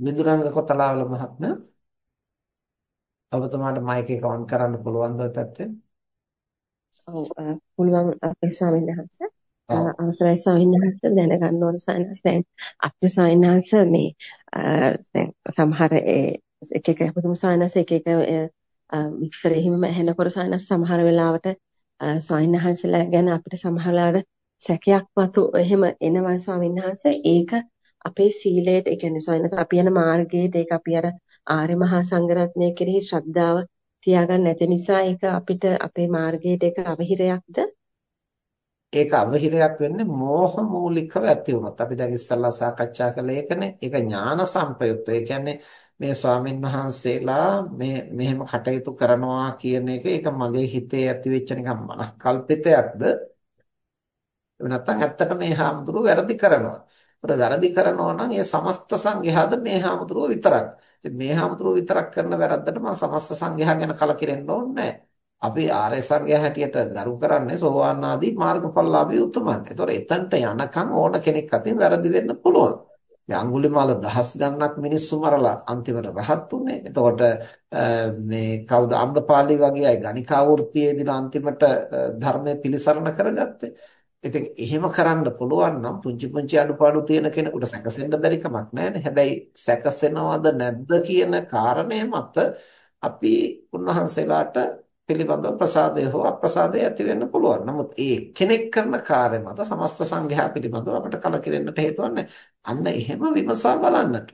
විදුරංග කොතලාවල මහත්මයා? ඔබතුමාට මයික් එක ඔන් කරන්න පුළුවන්ද ඔය පැත්තෙන්? ඔව් පුළුවන් අපේ ස්වාමීන් වහන්සේ. අවසරයි ස්වාමීන් වහන්සේ. දැනගන්න ඕන සයන්ස් දැන් අපේ ස්වාමීන් වහන්සේ මේ දැන් සමහර එක එක පුදුම සයන්ස් එක එක විස්තර එහෙම ඇහෙනකොට සයන්ස් සමහර වෙලාවට ස්වාමීන් වහන්සේලා ගැන අපිට සමහර වෙලාවට සැකයක් වතු එහෙම එනවා ස්වාමීන් වහන්සේ. ඒක අපේ සීලයට ඒ කියන්නේ සොයනස අපි යන මාර්ගයේදී ඒක අපි අර ආර්ය මහා සංඝරත්නය කෙරෙහි ශ්‍රද්ධාව තියාගන්න නැති නිසා ඒක අපිට අපේ මාර්ගයට ඒක අවහිරයක්ද? ඒක අවහිරයක් වෙන්නේ මෝහ මූලිකව ඇති වුණොත්. අපි දැන් ඉස්සල්ලා සාකච්ඡා කළේ ඒකනේ. ඒක ඥාන සංප්‍රයුක්ත ඒ කියන්නේ මේ ස්වාමින් වහන්සේලා මේ මෙහෙම කටයුතු කරනවා කියන එක ඒක මගේ හිතේ ඇති වෙච්ච නිකන් මනස්කල්පිතයක්ද? නැත්නම් ඇත්තට මේ හාමුදුරුවෝ වැරදි කරනවා. ඒතර වැරදි කරනවා නම් ඒ සමස්ත සංඝයාද මේ හාමුදුරුවෝ විතරක්. ඉතින් මේ හාමුදුරුවෝ විතරක් කරන වැරද්දට මම සමස්ත සංඝයා ගැන කලකිරෙන්න ඕනේ අපි ආර්ය සංඝයා හැටියට ගරු කරන්නේ සෝවාන් ආදී මාර්ගඵලලාභී උතුමන්. ඒතර එතනට යනකම් ඕන කෙනෙක් අතින් වැරදි වෙන්න පුළුවන්. දැන් අඟුලිමාල දහස් ගණනක් මිනිස්සු මරලා අන්තිමට රහත් උනේ. එතකොට මේ කවුද අම්රපාලි වගේ අය ගණිකා වෘත්තියේදීලා අන්තිමට ධර්මයේ පිළිසරණ කරගත්තේ. ඉතින් එහෙම කරන්න පුළුවන් නම් පුංචි පුංචි අඩුපාඩු තියෙන කෙනෙකුට සැකසෙන්න බැරි කමක් නැහැ හැබැයි සැකසෙනවද නැද්ද කියන කාරණය මත අපි උන්වහන්සේලාට පිළිබඳව ප්‍රසාදය හෝ අප්‍රසාදය ඇති වෙන්න පුළුවන්. නමුත් ඒ කෙනෙක් කරන කාර්ය මත සමස්ත සංඝයා පිළිබඳව අපට කලකිරෙන්නට හේතුවක් අන්න එහෙම විමසා බලන්නට.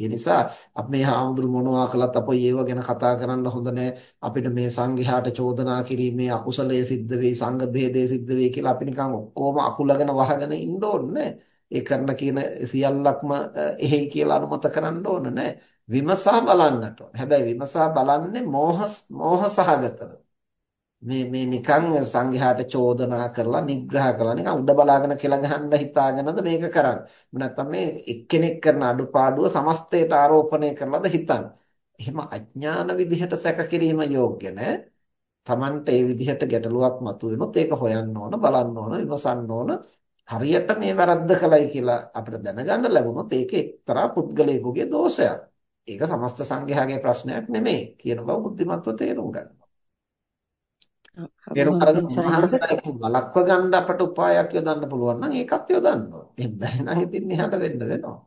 ඒ නිසා අපි මේ හාමුදුරු මොනවා කළත් අපොයි ඒව ගැන කතා කරන්න හොඳ අපිට මේ සංඝයාට චෝදනා කිරීමේ අකුසලයේ සිද්ධ වෙයි සංඝ භේදයේ සිද්ධ වෙයි කියලා අපි නිකන් ඔක්කොම අකුලගෙන වහගෙන ඉන්න ඕනේ ඒ කරන කියන සියල්ලක්ම එහෙයි කියලා අනුමත කරන්න ඕන නෑ විමසා බලන්නට ඕන. හැබැයි විමසා බලන්නේ මෝහ මෝහ සහගතව. මේ මේ නිකන් සංඝයාට චෝදනා කරලා නිග්‍රහ කරලා නිකන් උඩ බලාගෙන කෙල ගහන්න හිතාගෙනද මේක කරන්නේ. නැත්නම් මේ එක්කෙනෙක් කරන අඩුපාඩුව සමස්තයට ආරෝපණය කරලාද හිතන්නේ. එහෙම අඥාන විදිහට සැක කිරීම යෝග්‍ය නැහැ. Tamante ඒ විදිහට ගැටලුවක් මතුවෙනොත් ඒක හොයන්න ඕන, බලන්න ඕන, විමසන්න ඕන. හරියට මේ වැරද්ද කළයි කියලා අපිට දැනගන්න ලැබුණොත් ඒක එක්තරා පුද්ගලයෙකුගේ දෝෂයක්. ඒක සමස්ත සංඝයාගේ ප්‍රශ්නයක් නෙමෙයි කියන බව බුද්ධිමත්ව තේරුම් ගන්න. තේරුම් අරගෙන වලක්ව ගන්න අපට උපායක් යොදන්න පුළුවන් නම් ඒකත් යොදන්න ඕනේ. එහෙම බැරි නම් ඉතින් එහාට වෙන්න වෙනවා.